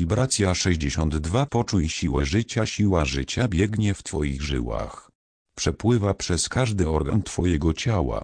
Wibracja 62 Poczuj siłę życia Siła życia biegnie w Twoich żyłach. Przepływa przez każdy organ Twojego ciała.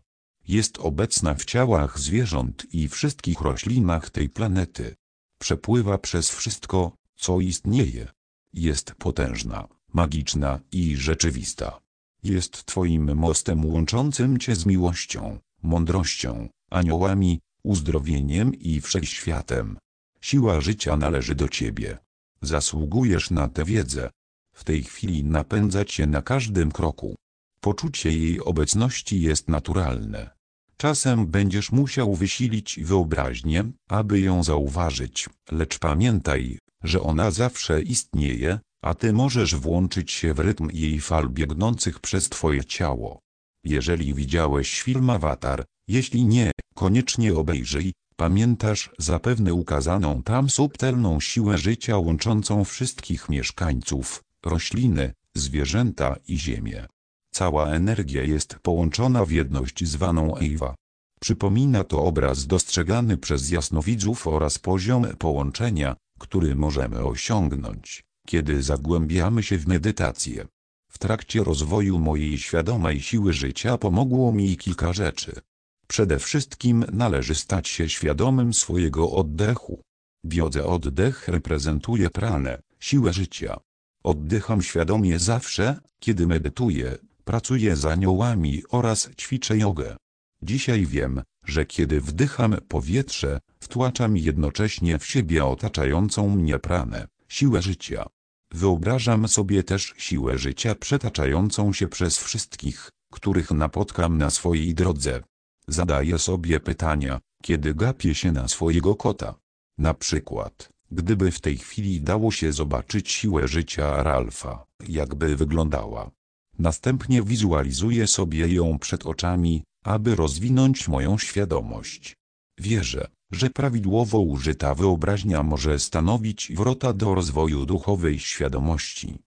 Jest obecna w ciałach zwierząt i wszystkich roślinach tej planety. Przepływa przez wszystko, co istnieje. Jest potężna, magiczna i rzeczywista. Jest Twoim mostem łączącym Cię z miłością, mądrością, aniołami, uzdrowieniem i wszechświatem. Siła życia należy do Ciebie. Zasługujesz na tę wiedzę. W tej chwili napędza Cię na każdym kroku. Poczucie jej obecności jest naturalne. Czasem będziesz musiał wysilić wyobraźnię, aby ją zauważyć, lecz pamiętaj, że ona zawsze istnieje, a ty możesz włączyć się w rytm jej fal biegnących przez twoje ciało. Jeżeli widziałeś film Avatar, jeśli nie, koniecznie obejrzyj, pamiętasz zapewne ukazaną tam subtelną siłę życia łączącą wszystkich mieszkańców, rośliny, zwierzęta i ziemię. Cała energia jest połączona w jedność zwaną Ewa. Przypomina to obraz dostrzegany przez jasnowidzów oraz poziom połączenia, który możemy osiągnąć, kiedy zagłębiamy się w medytację. W trakcie rozwoju mojej świadomej siły życia pomogło mi kilka rzeczy. Przede wszystkim należy stać się świadomym swojego oddechu. Biodze oddech reprezentuje pranę, siłę życia. Oddycham świadomie zawsze, kiedy medytuję, pracuję z aniołami oraz ćwiczę jogę. Dzisiaj wiem, że kiedy wdycham powietrze, wtłaczam jednocześnie w siebie otaczającą mnie pranę, siłę życia. Wyobrażam sobie też siłę życia przetaczającą się przez wszystkich, których napotkam na swojej drodze. Zadaję sobie pytania, kiedy gapię się na swojego kota. Na przykład, gdyby w tej chwili dało się zobaczyć siłę życia Ralfa, jakby wyglądała. Następnie wizualizuję sobie ją przed oczami, aby rozwinąć moją świadomość. Wierzę, że prawidłowo użyta wyobraźnia może stanowić wrota do rozwoju duchowej świadomości.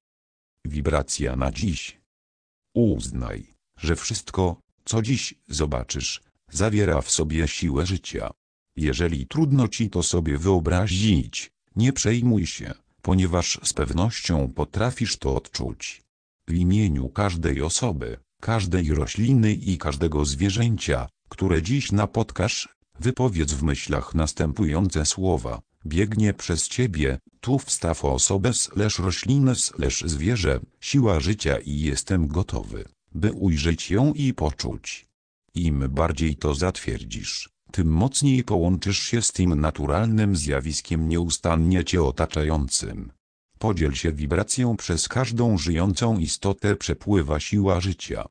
Wibracja na dziś. Uznaj, że wszystko, co dziś zobaczysz, zawiera w sobie siłę życia. Jeżeli trudno ci to sobie wyobrazić, nie przejmuj się, ponieważ z pewnością potrafisz to odczuć. W imieniu każdej osoby, każdej rośliny i każdego zwierzęcia, które dziś napotkasz, wypowiedz w myślach następujące słowa. Biegnie przez ciebie, tu wstaw osobę slash roślinę slash zwierzę, siła życia i jestem gotowy, by ujrzeć ją i poczuć. Im bardziej to zatwierdzisz, tym mocniej połączysz się z tym naturalnym zjawiskiem nieustannie cię otaczającym. Podziel się wibracją przez każdą żyjącą istotę przepływa siła życia.